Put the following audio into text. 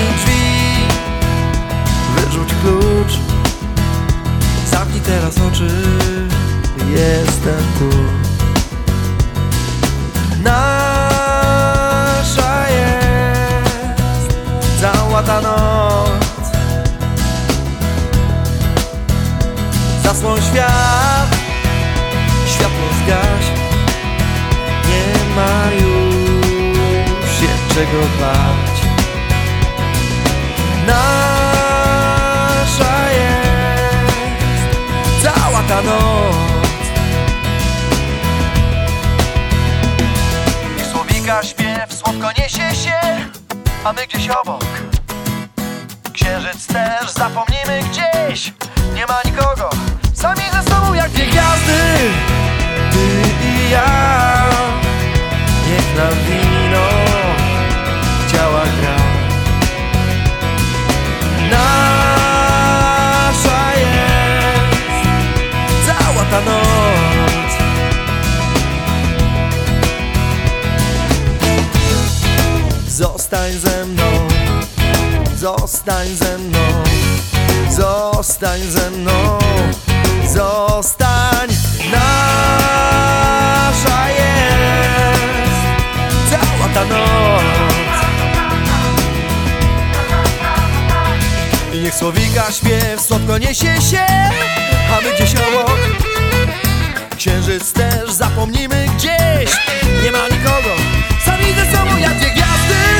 Zamknij drzwi, wyrzuć klucz. Zamknij teraz oczy, jestem tu. Nasza jest załata noc. Zasłoń świat, światło zgaś. Nie ma już się czego bać. Ta noc. I słowika śpiew słodko niesie się, a my gdzieś obok. Księżyc też zapomnimy gdzieś, nie ma nikogo, sami ze sobą jak Dwie gwiazdy, ty ta noc. Zostań ze mną, zostań ze mną Zostań ze mną, zostań. Nasza jest cała ta noc. I niech słowika śpiew słodko niesie się A my gdzieś obok księżyc też zapomnimy gdzieś. Nie ma nikogo, sami ze sobą jak dwie gwiazdy.